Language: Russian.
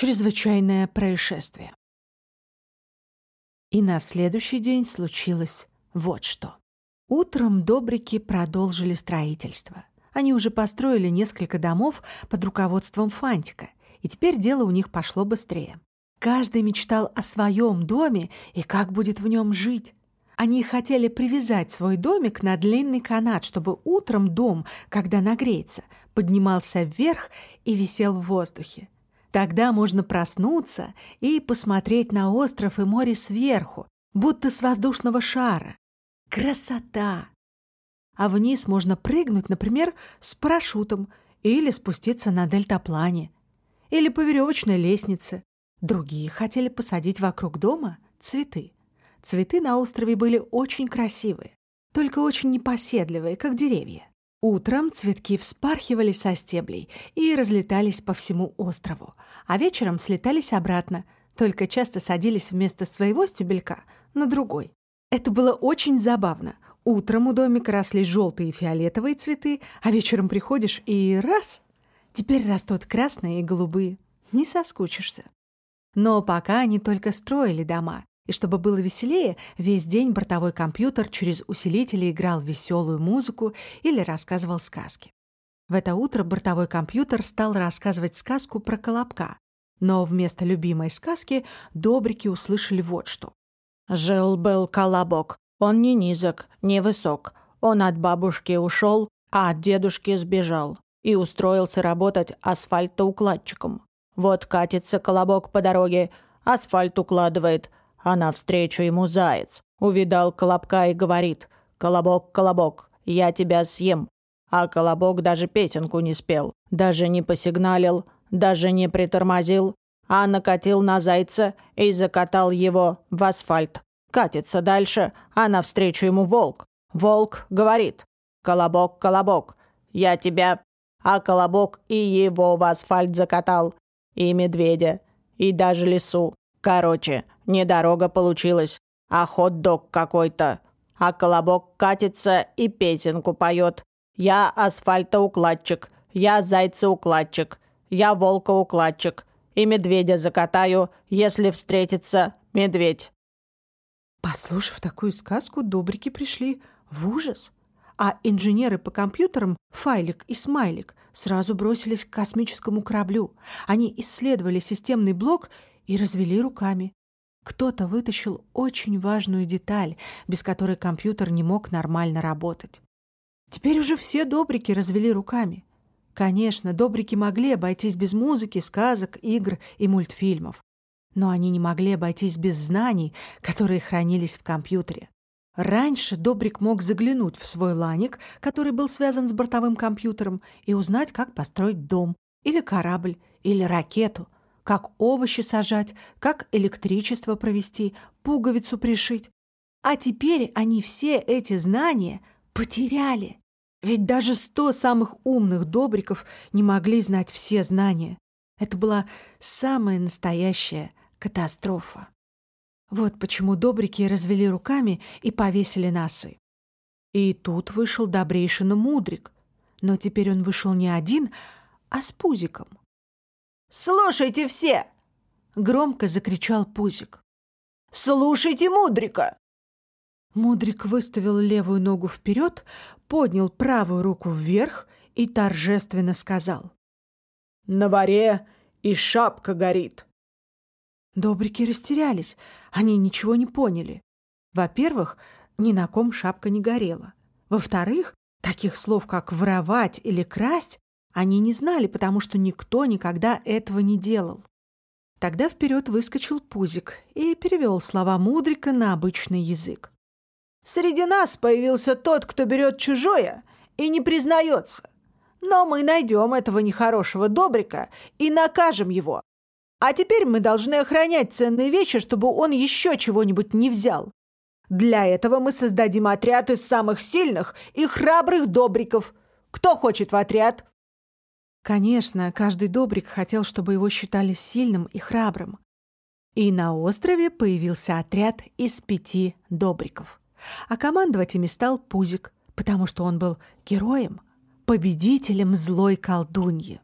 чрезвычайное происшествие. И на следующий день случилось вот что. Утром добрики продолжили строительство. Они уже построили несколько домов под руководством Фантика, и теперь дело у них пошло быстрее. Каждый мечтал о своем доме и как будет в нем жить. Они хотели привязать свой домик на длинный канат, чтобы утром дом, когда нагреется, поднимался вверх и висел в воздухе. Тогда можно проснуться и посмотреть на остров и море сверху, будто с воздушного шара. Красота! А вниз можно прыгнуть, например, с парашютом или спуститься на дельтаплане, или по веревочной лестнице. Другие хотели посадить вокруг дома цветы. Цветы на острове были очень красивые, только очень непоседливые, как деревья. Утром цветки вспархивали со стеблей и разлетались по всему острову, а вечером слетались обратно, только часто садились вместо своего стебелька на другой. Это было очень забавно. Утром у домика росли желтые и фиолетовые цветы, а вечером приходишь и раз — теперь растут красные и голубые. Не соскучишься. Но пока они только строили дома, и чтобы было веселее, весь день бортовой компьютер через усилители играл веселую музыку или рассказывал сказки. В это утро бортовой компьютер стал рассказывать сказку про Колобка. Но вместо любимой сказки добрики услышали вот что. «Жил-был Колобок. Он не низок, не высок. Он от бабушки ушел, а от дедушки сбежал и устроился работать асфальтоукладчиком. Вот катится Колобок по дороге, асфальт укладывает, а навстречу ему заяц. Увидал Колобка и говорит «Колобок, Колобок, я тебя съем». А Колобок даже песенку не спел, даже не посигналил, даже не притормозил, а накатил на зайца и закатал его в асфальт. Катится дальше, а навстречу ему волк. Волк говорит «Колобок, Колобок, я тебя...» А Колобок и его в асфальт закатал, и медведя, и даже лису. Короче, не дорога получилась, а хот-дог какой-то. А колобок катится и песенку поет. Я асфальтоукладчик, я зайцеукладчик, я волкоукладчик. И медведя закатаю, если встретится медведь. Послушав такую сказку, добрики пришли в ужас. А инженеры по компьютерам, Файлик и Смайлик, сразу бросились к космическому кораблю. Они исследовали системный блок и развели руками. Кто-то вытащил очень важную деталь, без которой компьютер не мог нормально работать. Теперь уже все добрики развели руками. Конечно, добрики могли обойтись без музыки, сказок, игр и мультфильмов. Но они не могли обойтись без знаний, которые хранились в компьютере. Раньше Добрик мог заглянуть в свой ланик, который был связан с бортовым компьютером, и узнать, как построить дом, или корабль, или ракету — как овощи сажать, как электричество провести, пуговицу пришить. А теперь они все эти знания потеряли. Ведь даже сто самых умных добриков не могли знать все знания. Это была самая настоящая катастрофа. Вот почему добрики развели руками и повесили носы. И тут вышел добрейшина мудрик. Но теперь он вышел не один, а с пузиком. «Слушайте все!» — громко закричал Пузик. «Слушайте Мудрика!» Мудрик выставил левую ногу вперед, поднял правую руку вверх и торжественно сказал. «На варе и шапка горит!» Добрики растерялись, они ничего не поняли. Во-первых, ни на ком шапка не горела. Во-вторых, таких слов, как «воровать» или «красть» Они не знали, потому что никто никогда этого не делал. Тогда вперед выскочил Пузик и перевел слова Мудрика на обычный язык. «Среди нас появился тот, кто берет чужое и не признается. Но мы найдем этого нехорошего Добрика и накажем его. А теперь мы должны охранять ценные вещи, чтобы он еще чего-нибудь не взял. Для этого мы создадим отряд из самых сильных и храбрых Добриков. Кто хочет в отряд?» Конечно, каждый добрик хотел, чтобы его считали сильным и храбрым. И на острове появился отряд из пяти добриков. А командовать ими стал Пузик, потому что он был героем, победителем злой колдуньи.